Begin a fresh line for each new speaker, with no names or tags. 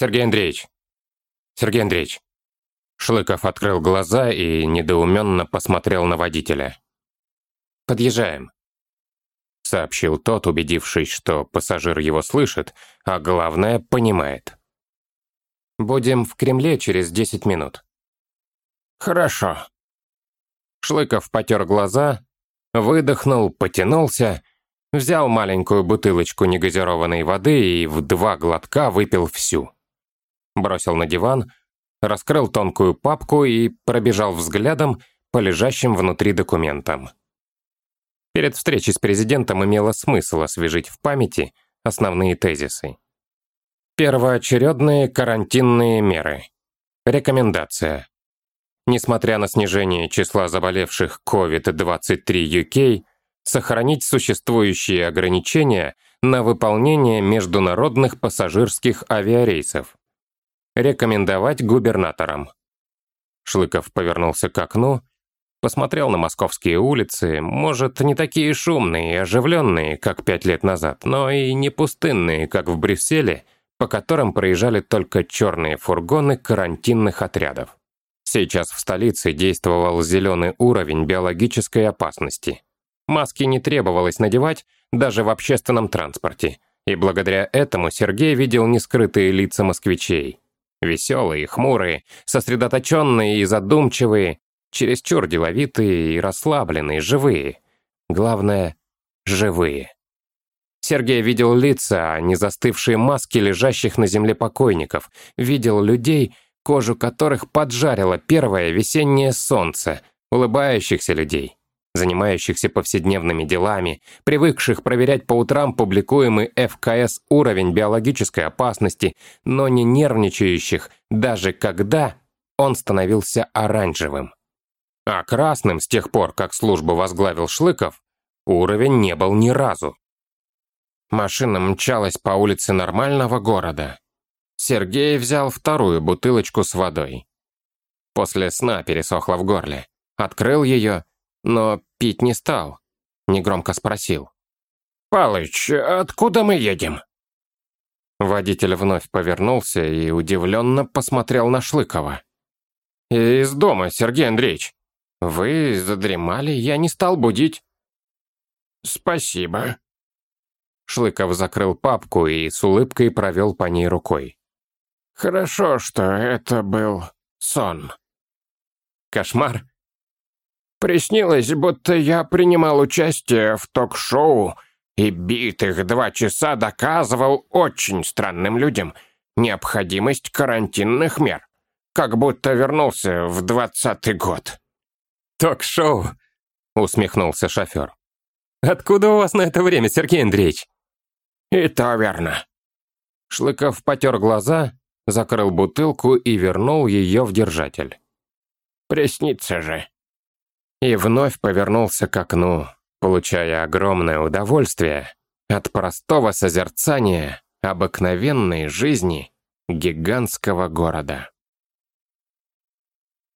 Сергей Андреевич! Сергей Андреевич!» Шлыков открыл глаза и недоуменно посмотрел на водителя. «Подъезжаем», — сообщил тот, убедившись, что пассажир его слышит, а главное, понимает. «Будем в Кремле через 10 минут». «Хорошо». Шлыков потер глаза, выдохнул, потянулся, взял маленькую бутылочку негазированной воды и в два глотка выпил всю бросил на диван, раскрыл тонкую папку и пробежал взглядом по лежащим внутри документам. Перед встречей с президентом имело смысл освежить в памяти основные тезисы. Первоочередные карантинные меры. Рекомендация. Несмотря на снижение числа заболевших COVID-23 UK, сохранить существующие ограничения на выполнение международных пассажирских авиарейсов рекомендовать губернаторам. Шлыков повернулся к окну, посмотрел на московские улицы, может, не такие шумные и оживленные, как пять лет назад, но и не пустынные, как в Брюсселе, по которым проезжали только черные фургоны карантинных отрядов. Сейчас в столице действовал зеленый уровень биологической опасности. Маски не требовалось надевать даже в общественном транспорте, и благодаря этому Сергей видел нескрытые лица москвичей. Веселые, хмурые, сосредоточенные и задумчивые, чересчур деловитые и расслабленные, живые. Главное, живые. Сергей видел лица, а не застывшие маски лежащих на земле покойников. Видел людей, кожу которых поджарило первое весеннее солнце, улыбающихся людей занимающихся повседневными делами, привыкших проверять по утрам публикуемый ФКС уровень биологической опасности, но не нервничающих, даже когда он становился оранжевым. А красным с тех пор, как службу возглавил Шлыков, уровень не был ни разу. Машина мчалась по улице нормального города. Сергей взял вторую бутылочку с водой. После сна пересохло в горле. Открыл ее но пить не стал. Негромко спросил. «Палыч, откуда мы едем?» Водитель вновь повернулся и удивленно посмотрел на Шлыкова. «Из дома, Сергей Андреевич. Вы задремали, я не стал будить». «Спасибо». Шлыков закрыл папку и с улыбкой провел по ней рукой. «Хорошо, что это был сон». «Кошмар?» Приснилось, будто я принимал участие в ток-шоу и битых два часа доказывал очень странным людям необходимость карантинных мер, как будто вернулся в двадцатый год. «Ток-шоу?» — усмехнулся шофер. «Откуда у вас на это время, Сергей Андреевич?» «И то верно». Шлыков потер глаза, закрыл бутылку и вернул ее в держатель. «Приснится же» и вновь повернулся к окну, получая огромное удовольствие от простого созерцания обыкновенной жизни гигантского города.